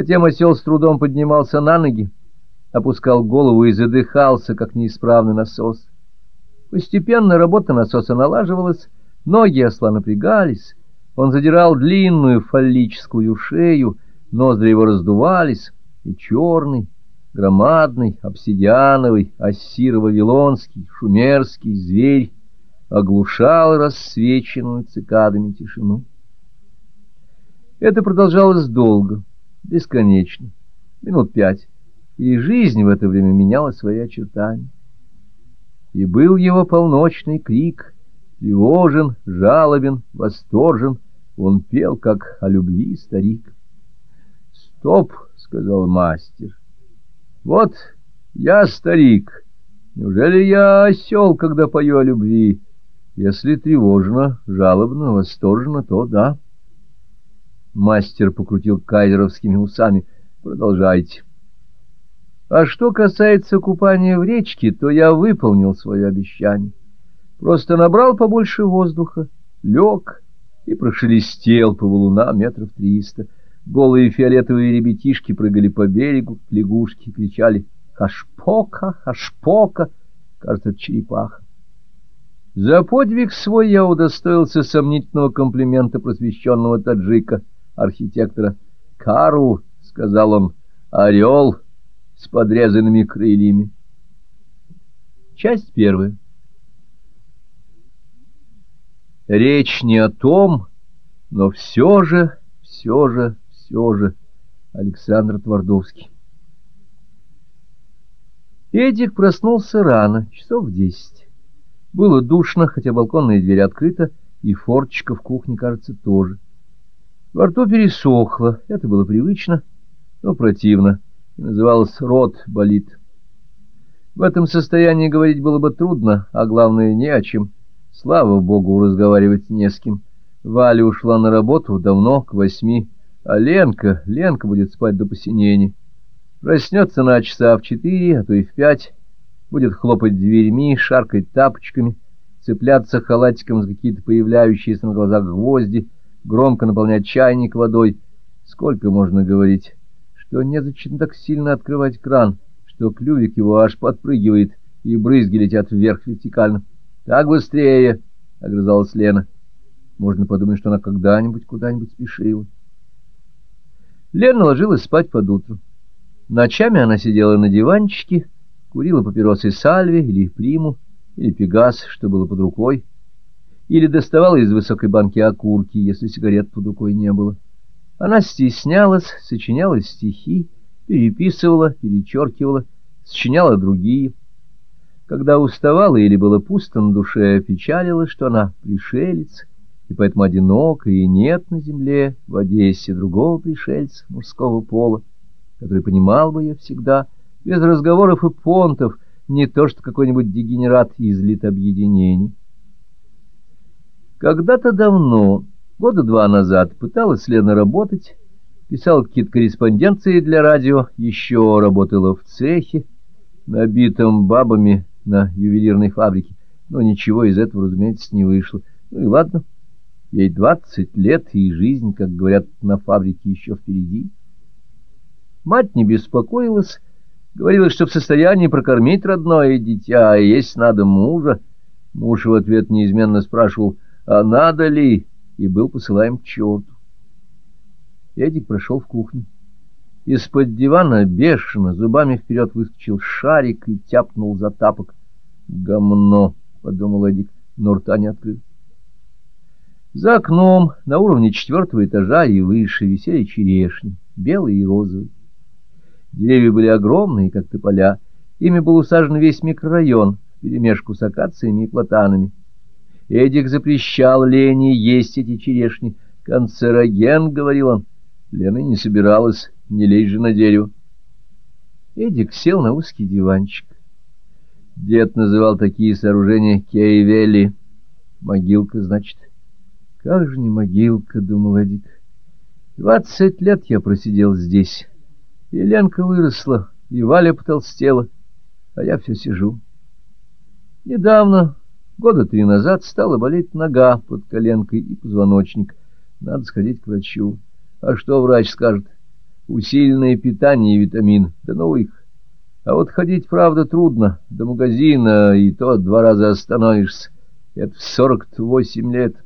Затем осел с трудом поднимался на ноги, опускал голову и задыхался, как неисправный насос. Постепенно работа насоса налаживалась, ноги осла напрягались, он задирал длинную фаллическую шею, ноздри его раздувались, и черный, громадный, обсидиановый, ассиро-вавилонский, шумерский зверь оглушал рассвеченную цикадами тишину. Это продолжалось долго, бесконечно, минут пять, и жизнь в это время меняла свои очертания. И был его полночный крик, тревожен, жалобен, восторжен, он пел, как о любви старик. «Стоп!» — сказал мастер. «Вот я старик. Неужели я осел, когда пою о любви? Если тревожно, жалобно, восторженно, то да». Мастер покрутил кайзеровскими усами. «Продолжайте». А что касается купания в речке, то я выполнил свое обещание. Просто набрал побольше воздуха, лег и прошелестел по валунам метров триста. Голые фиолетовые ребятишки прыгали по берегу, лягушки кричали «Хашпока! Хашпока!» Кажется, черепаха. За подвиг свой я удостоился сомнительного комплимента просвещенного таджика, архитектора. «Карл», — сказал он, — «орел» с подрезанными крыльями. Часть первая. Речь не о том, но все же, все же, все же Александр Твардовский. Эдик проснулся рано, часов в десять. Было душно, хотя балконная дверь открыта, и форточка в кухне, кажется, тоже. Во рту пересохло, это было привычно, но противно и называлась «Рот болит». В этом состоянии говорить было бы трудно, а главное, не о чем. Слава богу, разговаривать не с кем. Валя ушла на работу давно, к восьми, а Ленка, Ленка будет спать до посинения. Проснется на часа в четыре, а то и в пять, будет хлопать дверьми, шаркать тапочками, цепляться халатиком за какие-то появляющиеся на глазах гвозди, громко наполнять чайник водой. Сколько можно говорить? что незачем так сильно открывать кран, что клювик его аж подпрыгивает, и брызги летят вверх вертикально. — Так быстрее! — огрызалась Лена. Можно подумать, что она когда-нибудь куда-нибудь спешила. Лена ложилась спать под утро. Ночами она сидела на диванчике, курила папиросы сальви или приму, или пегас, что было под рукой, или доставала из высокой банки окурки, если сигарет под рукой не было. Она стеснялась, сочиняла стихи, переписывала, перечеркивала, сочиняла другие. Когда уставала или было пусто на душе, печалила, что она пришелец, и поэтому одинока, и нет на земле, в Одессе, другого пришельца мужского пола, который понимал бы ее всегда, без разговоров и понтов, не то что какой-нибудь дегенерат из литобъединений. Когда-то давно Года два назад пыталась Лена работать, писала какие-то корреспонденции для радио, еще работала в цехе, набитом бабами на ювелирной фабрике, но ничего из этого, разумеется, не вышло. Ну и ладно, ей двадцать лет, и жизнь, как говорят, на фабрике еще впереди. Мать не беспокоилась, говорила, что в состоянии прокормить родное дитя, а есть надо мужа. Муж в ответ неизменно спрашивал, а надо ли и был посылаем к черту. Эдик прошел в кухню. Из-под дивана бешено зубами вперед выскочил шарик и тяпнул за тапок. «Гомно!» — подумал Эдик, но рта не открыл. За окном на уровне четвертого этажа и выше висели черешни, белые и розовые. Деревья были огромные, как тополя. Ими был усажен весь микрорайон, вперемешку с акациями и платанами. Эдик запрещал Лене есть эти черешни. «Канцероген», — говорил он. Лена не собиралась, не лезь же на дерево. Эдик сел на узкий диванчик. Дед называл такие сооружения кейвели. Могилка, значит. Как же не могилка, думал Эдик. Двадцать лет я просидел здесь. И Ленка выросла, и Валя потолстела, а я все сижу. Недавно Года три назад стала болеть нога под коленкой и позвоночник. Надо сходить к врачу. А что врач скажет? Усиленное питание и витамин, да ну их. А вот ходить, правда, трудно. До магазина и то два раза остановишься. Это в сорок восемь лет.